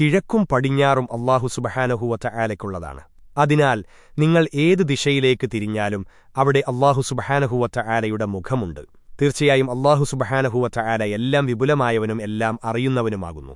കിഴക്കും പടിഞ്ഞാറും അള്ളാഹു സുബഹാനഹുവറ്റ ആലയ്ക്കുള്ളതാണ് അതിനാൽ നിങ്ങൾ ഏത് ദിശയിലേക്ക് തിരിഞ്ഞാലും അവിടെ അള്ളാഹു സുബഹാനഹുവറ്റ ആലയുടെ മുഖമുണ്ട്. തീർച്ചയായും അള്ളാഹു സുബഹാനഹുവറ്റ ആല എല്ലാം വിപുലമായവനും എല്ലാം അറിയുന്നവനുമാകുന്നു.